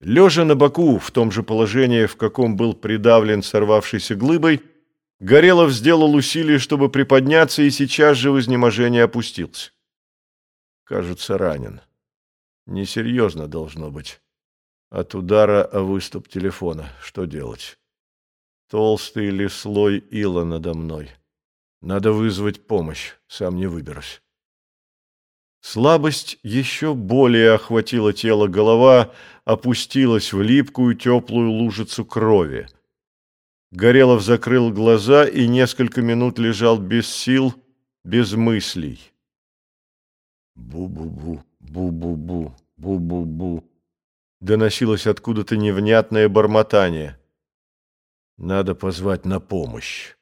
Лежа на боку, в том же положении, в каком был придавлен сорвавшейся глыбой, Горелов сделал усилие, чтобы приподняться, и сейчас же в изнеможении опустился. Кажется, ранен. Несерьезно должно быть. От удара о выступ телефона. Что делать? Толстый ли слой ила надо мной. Надо вызвать помощь, сам не выберусь. Слабость еще более охватила тело, голова опустилась в липкую теплую лужицу крови. Горелов закрыл глаза и несколько минут лежал без сил, без мыслей. Бу-бу-бу, бу-бу-бу, бу-бу-бу. Доносилось откуда-то невнятное бормотание. Надо позвать на помощь.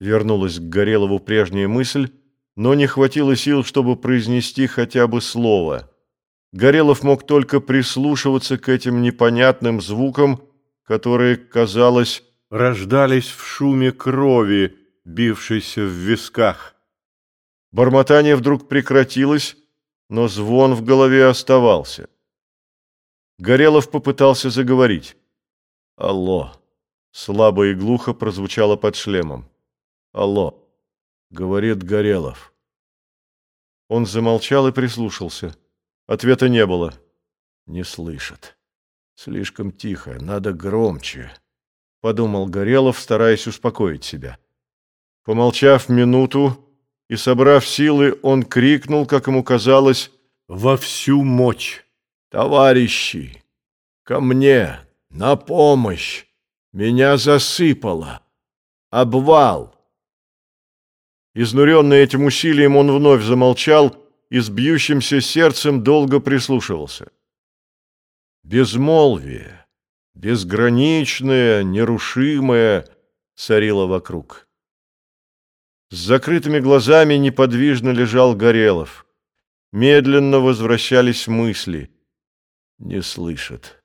Вернулась к Горелову прежняя мысль, но не хватило сил, чтобы произнести хотя бы слово. Горелов мог только прислушиваться к этим непонятным звукам, которые, казалось, рождались в шуме крови, бившейся в висках. Бормотание вдруг прекратилось, но звон в голове оставался. Горелов попытался заговорить. «Алло!» Слабо и глухо прозвучало под шлемом. «Алло!» — говорит Горелов. Он замолчал и прислушался. Ответа не было. «Не слышит. Слишком тихо. Надо громче», — подумал Горелов, стараясь успокоить себя. Помолчав минуту и собрав силы, он крикнул, как ему казалось, во всю мощь. «Товарищи, ко мне, на помощь! Меня засыпало! Обвал!» Изнуренный этим усилием, он вновь замолчал и с бьющимся сердцем долго прислушивался. Безмолвие, безграничное, нерушимое, царило вокруг. С закрытыми глазами неподвижно лежал Горелов. Медленно возвращались мысли. Не слышит.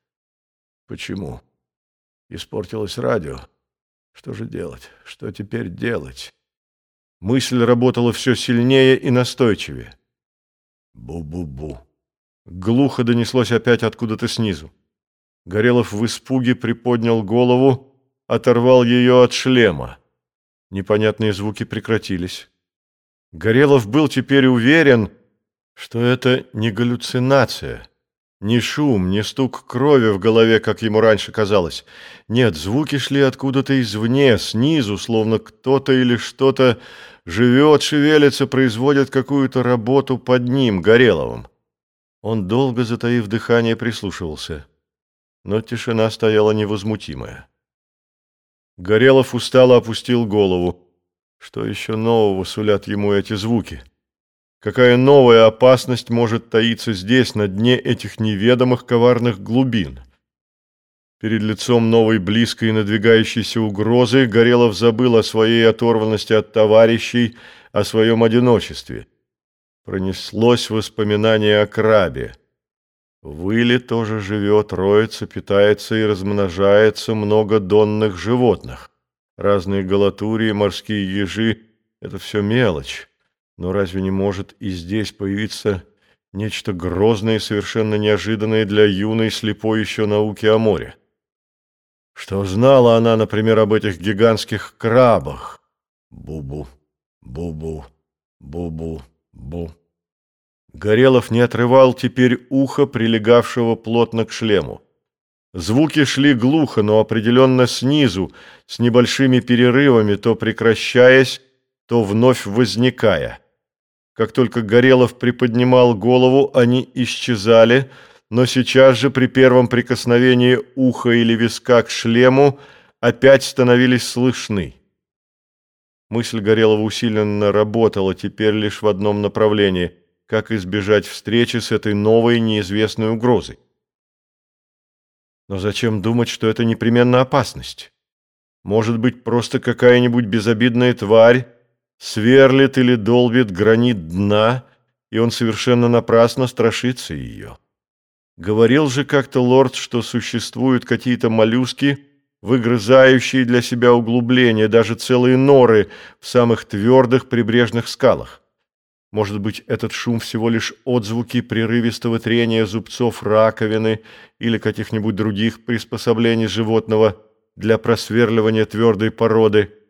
Почему? Испортилось радио. Что же делать? Что теперь делать? Мысль работала все сильнее и настойчивее. Бу-бу-бу. Глухо донеслось опять откуда-то снизу. Горелов в испуге приподнял голову, оторвал ее от шлема. Непонятные звуки прекратились. Горелов был теперь уверен, что это не галлюцинация. Ни шум, ни стук крови в голове, как ему раньше казалось. Нет, звуки шли откуда-то извне, снизу, словно кто-то или что-то живет, шевелится, производит какую-то работу под ним, Гореловым. Он долго, затаив дыхание, прислушивался. Но тишина стояла невозмутимая. Горелов устало опустил голову. Что еще нового сулят ему эти звуки? Какая новая опасность может таиться здесь, на дне этих неведомых коварных глубин? Перед лицом новой близкой надвигающейся угрозы Горелов забыл о своей оторванности от товарищей, о своем одиночестве. Пронеслось воспоминание о крабе. В Иле тоже живет, роется, питается и размножается много донных животных. Разные галатурии, морские ежи — это все мелочь. Но разве не может и здесь появиться нечто грозное и совершенно неожиданное для юной слепой еще науки о море? Что знала она, например, об этих гигантских крабах? Бу-бу, бу-бу, бу-бу, бу. Горелов не отрывал теперь ухо, прилегавшего плотно к шлему. Звуки шли глухо, но определенно снизу, с небольшими перерывами, то прекращаясь, то вновь возникая. Как только Горелов приподнимал голову, они исчезали, но сейчас же при первом прикосновении уха или виска к шлему опять становились слышны. Мысль Горелова усиленно работала теперь лишь в одном направлении – как избежать встречи с этой новой неизвестной угрозой. Но зачем думать, что это непременно опасность? Может быть, просто какая-нибудь безобидная тварь, сверлит или долбит гранит дна, и он совершенно напрасно страшится ее. Говорил же как-то лорд, что существуют какие-то моллюски, выгрызающие для себя углубления, даже целые норы в самых твердых прибрежных скалах. Может быть, этот шум всего лишь отзвуки прерывистого трения зубцов раковины или каких-нибудь других приспособлений животного для просверливания твердой породы –